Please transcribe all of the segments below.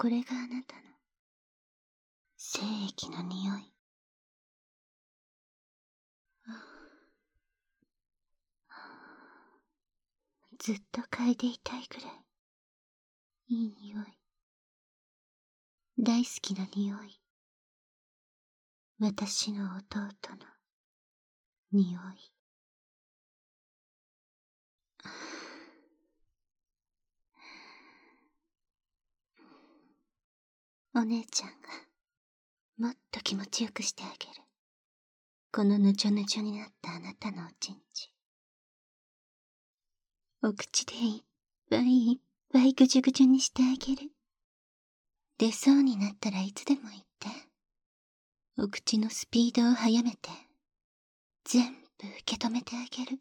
これがあなたの精液の匂い。ずっと嗅いでいたいくらい。いい匂い。大好きな匂い。私の弟の匂い。お姉ちゃんが、もっと気持ちよくしてあげる。このぬちょぬちょになったあなたのおちんち。お口でいっぱいいっぱいぐじゅぐじゅにしてあげる。出そうになったらいつでも言って。お口のスピードを速めて、全部受け止めてあげる。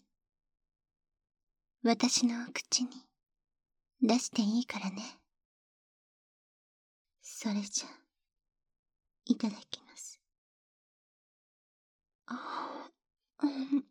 私のお口に出していいからね。それじゃ、いただきます。あ、うん、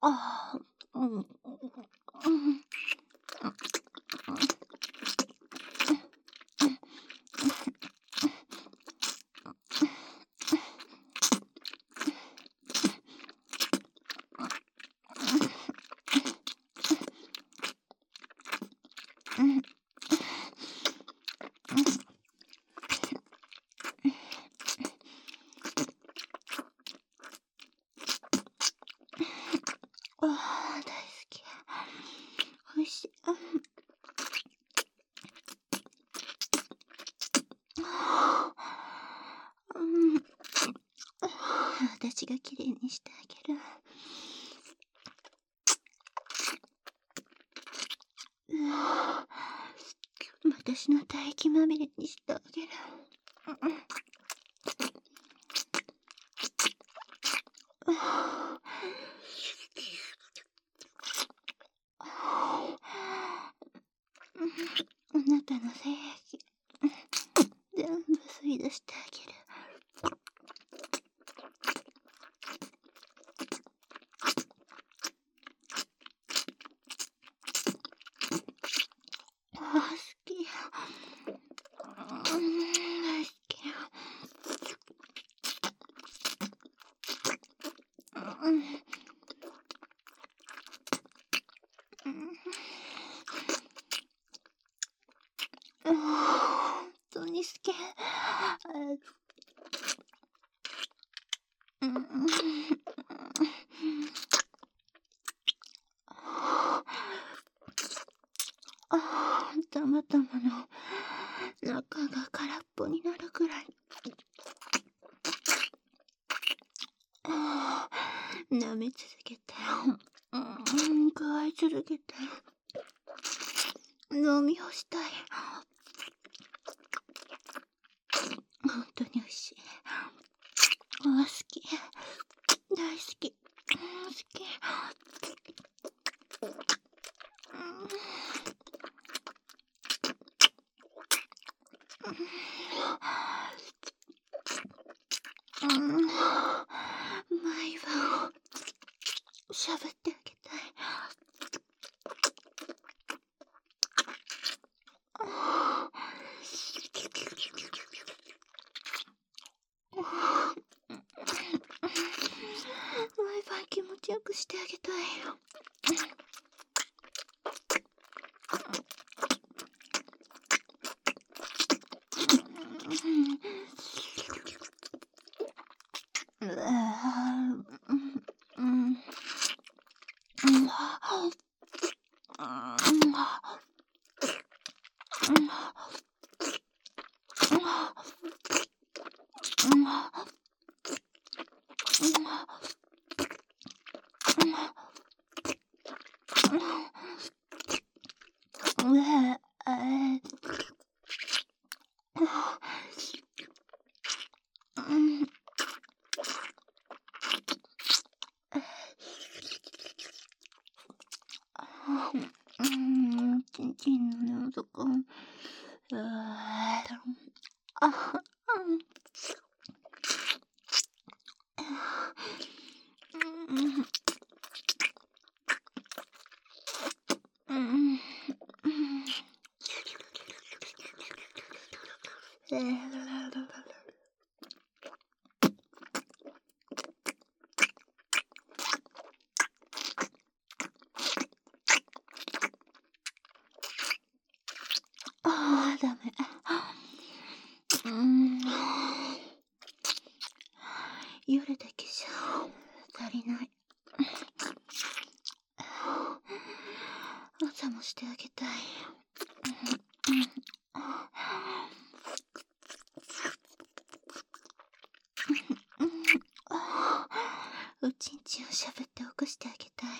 ああ、うん。あ大好き。美味しい。うん。うん。私が綺麗にしてあげる。私の唾液まみれにしてあげる。あなたの精液全部吸い出してあげる。本当に好き。たまたまの中が空っぽになるくらい。舐め続けて、うん、加え続けて、飲み干したい。本当に美味しい。好き。大。好き。うん、毎晩しゃぶってあげたい。毎晩気持ちよくしてあげたいの。ああ、ダメ。うん。夜だけじゃ足りない。朝もしてあげたい。おちん。ちん。をしゃぶって起こしてあげたい。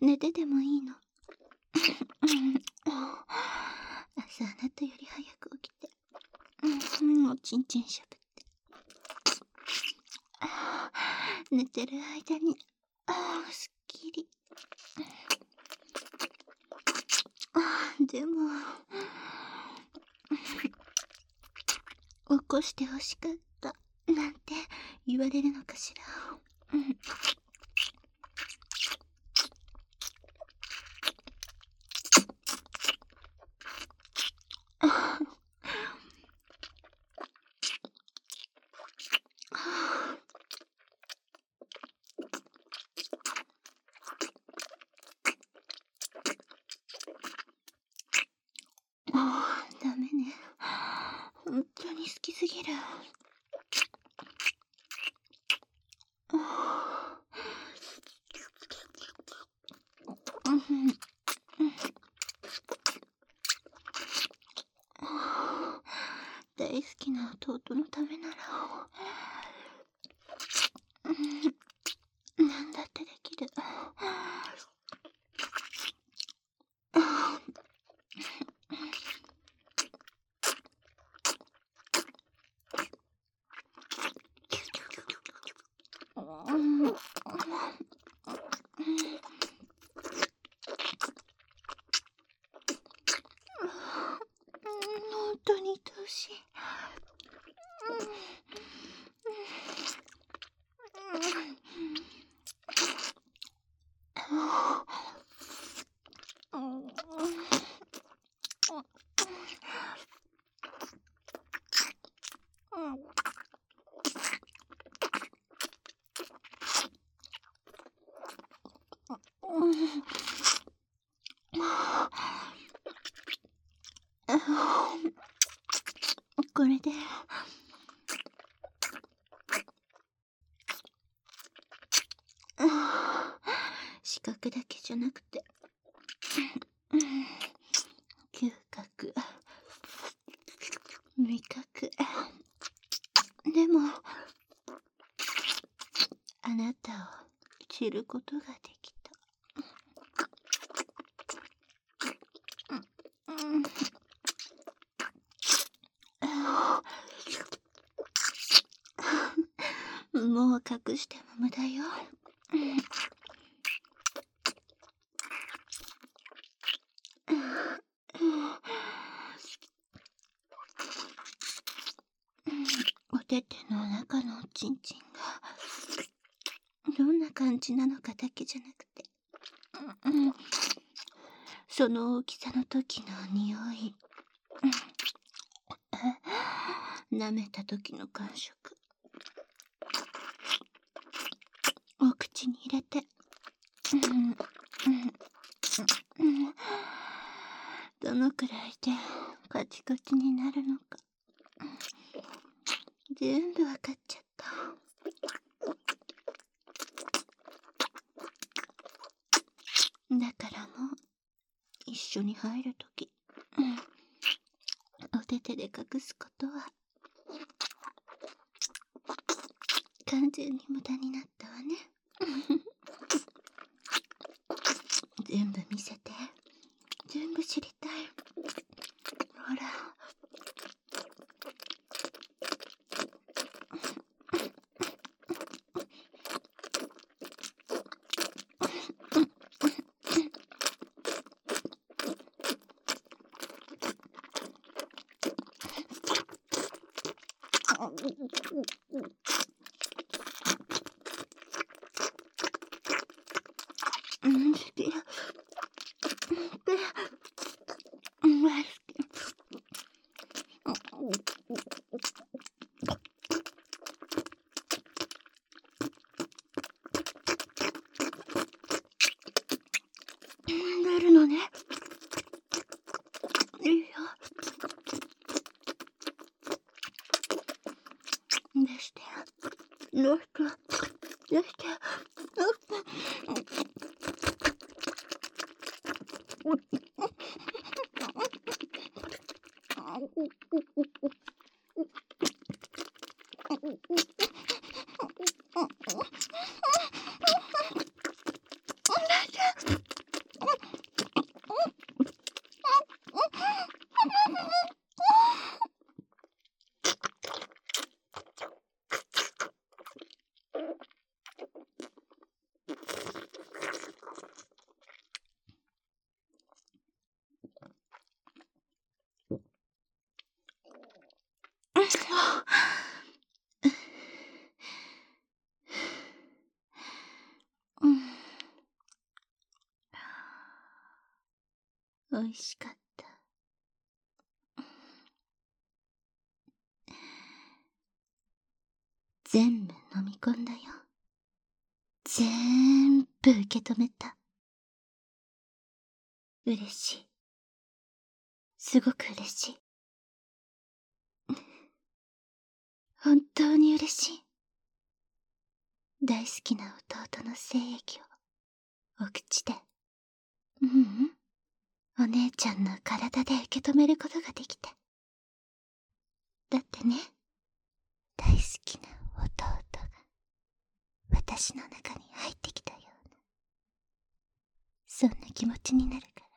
寝ててもいいの。朝あなたより早く起きて、おちん。ちん。しゃぶって。寝てる間に、ああ、すっきり。あでも、起こしてほしかった、なんて言われるのかしら。うん大好きな弟のためなら、何だってできる。これで。視覚だけじゃなくて嗅覚味覚。でもあなたを知ることができた。もう隠しても無駄よ。おてての中のおちんちんがどんな感じなのかだけじゃなくて、その大きさの時の匂い、舐めた時の感触。お口に入れて、うん。うん、どのくらいでカチカチになるのか、全部わかっちゃった。だからもう、一緒に入るとき、お手手で隠すことは、完全に無駄になったわね。全部見せて。全部知りたい。ほら。うん好き。うん大好き。出るのね。いいよ。出して。出して。出して。出して。おいしかった。全部飲み込んだよ。全部受け止めた。嬉しい。すごく嬉しい。本当に嬉しい。大好きな弟の精液を、お口で。ううん。お姉ちゃんの体で受け止めることができた。だってね、大好きな弟が、私の中に入ってきたような、そんな気持ちになるから。